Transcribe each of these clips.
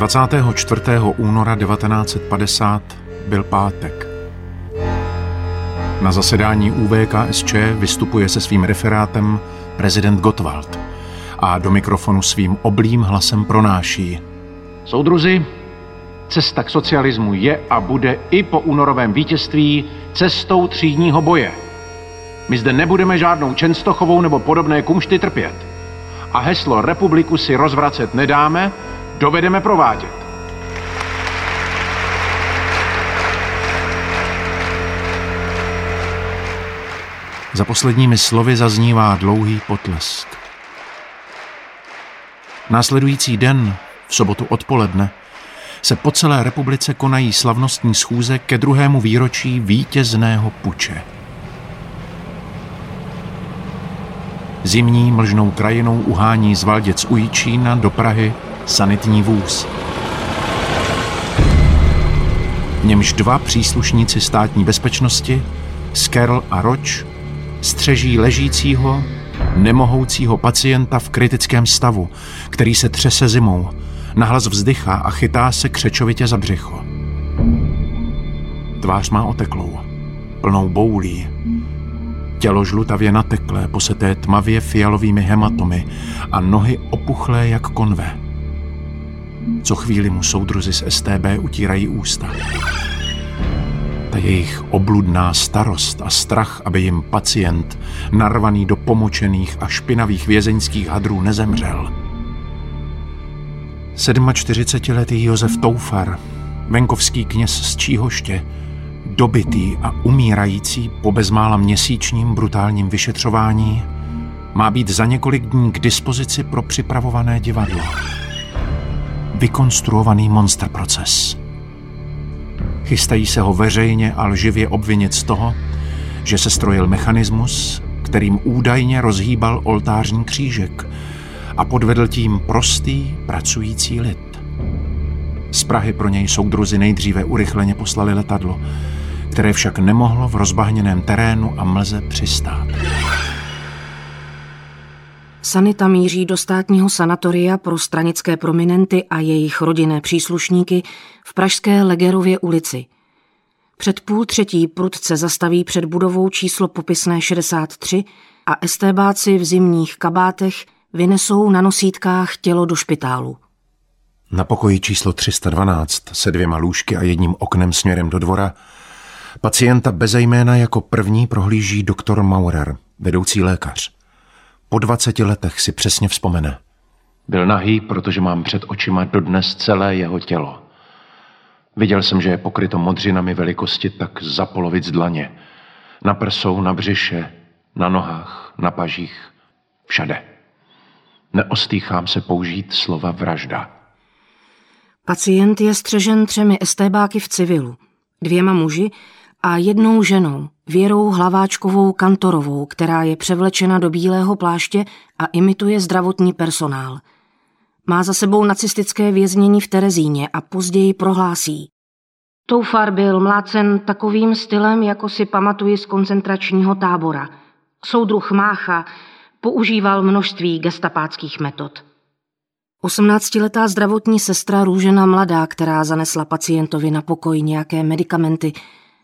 24. února 1950 byl pátek. Na zasedání UVKSČ vystupuje se svým referátem prezident Gottwald a do mikrofonu svým oblým hlasem pronáší. Soudruzi, cesta k socialismu je a bude i po únorovém vítězství cestou třídního boje. My zde nebudeme žádnou Čenstochovou nebo podobné kumšty trpět. A heslo republiku si rozvracet nedáme, dovedeme provádět. Za posledními slovy zaznívá dlouhý potlesk. Následující den, v sobotu odpoledne, se po celé republice konají slavnostní schůze ke druhému výročí vítězného puče. Zimní mlžnou krajinou uhání z Valděc u Jíčína do Prahy sanitní vůz. V němž dva příslušníci státní bezpečnosti, Skerl a Roč, střeží ležícího, nemohoucího pacienta v kritickém stavu, který se třese zimou, nahlas vzdychá a chytá se křečovitě za břicho. Tvář má oteklou, plnou boulí, tělo žlutavě nateklé, poseté tmavě fialovými hematomy a nohy opuchlé jak konve. Co chvíli mu soudruzi z STB utírají ústa. Ta jejich obludná starost a strach, aby jim pacient, narvaný do pomočených a špinavých vězeňských hadrů, nezemřel. 47-letý Josef Toufar, venkovský kněz z Číhoště, dobitý a umírající po bezmála měsíčním brutálním vyšetřování, má být za několik dní k dispozici pro připravované divadlo. Vykonstruovaný monster proces. Chystají se ho veřejně a lživě obvinit z toho, že se strojil mechanismus, kterým údajně rozhýbal oltářní křížek a podvedl tím prostý pracující lid. Z Prahy pro něj soudruzi nejdříve urychleně poslali letadlo, které však nemohlo v rozbahněném terénu a mlze přistát. Sanita míří do státního sanatoria pro stranické prominenty a jejich rodinné příslušníky v pražské Legerově ulici. Před půl třetí prudce zastaví před budovou číslo popisné 63 a estébáci v zimních kabátech vynesou na nosítkách tělo do špitálu. Na pokoji číslo 312 se dvěma lůžky a jedním oknem směrem do dvora pacienta bezejména jako první prohlíží doktor Maurer, vedoucí lékař. Po 20 letech si přesně vzpomene. Byl nahý, protože mám před očima dodnes celé jeho tělo. Viděl jsem, že je pokryto modřinami velikosti tak za polovic dlaně. Na prsou, na břiše, na nohách, na pažích, všade. Neostýchám se použít slova vražda. Pacient je střežen třemi estébáky v civilu, dvěma muži a jednou ženou, Věrou Hlaváčkovou Kantorovou, která je převlečena do bílého pláště a imituje zdravotní personál. Má za sebou nacistické věznění v Terezíně a později prohlásí. Toufar byl mlácen takovým stylem, jako si pamatuji z koncentračního tábora. Soudruh Mácha používal množství gestapáckých metod. 18-letá zdravotní sestra Růžena Mladá, která zanesla pacientovi na pokoj nějaké medicamenty,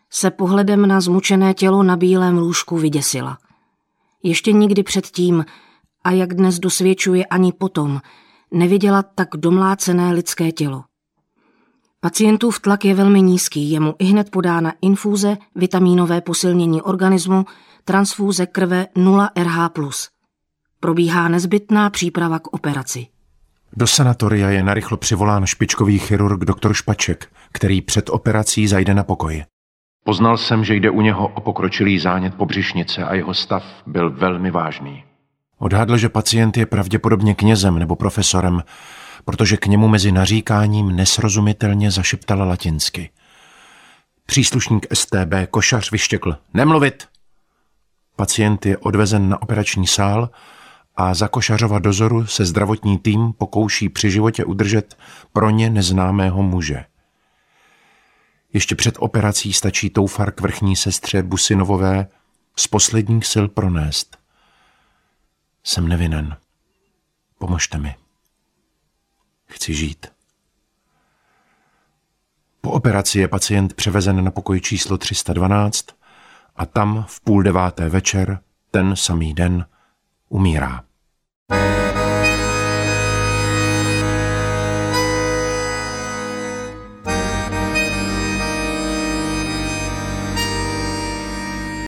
se pohledem na zmučené tělo na bílém lůžku vyděsila. Ještě nikdy předtím, a jak dnes dosvědčuje ani potom, neviděla tak domlácené lidské tělo. Pacientův tlak je velmi nízký, je mu i hned podána infúze, vitamínové posilnění organismu, transfúze krve 0 RH+. Probíhá nezbytná příprava k operaci. Do sanatoria je narychlo přivolán špičkový chirurg doktor Špaček, který před operací zajde na pokoj. Poznal jsem, že jde u něho o pokročilý zánět pobřišnice a jeho stav byl velmi vážný. Odhadl, že pacient je pravděpodobně knězem nebo profesorem, protože k němu mezi naříkáním nesrozumitelně zašeptala latinsky. Příslušník STB košař vyštěkl. Nemluvit! Pacient je odvezen na operační sál a za košařova dozoru se zdravotní tým pokouší při životě udržet pro ně neznámého muže. Ještě před operací stačí toufar k vrchní sestře Businovové z posledních sil pronést. Jsem nevinen. Pomožte mi. Chci žít. operaci je pacient převezen na pokoj číslo 312 a tam v půl deváté večer, ten samý den, umírá. thank you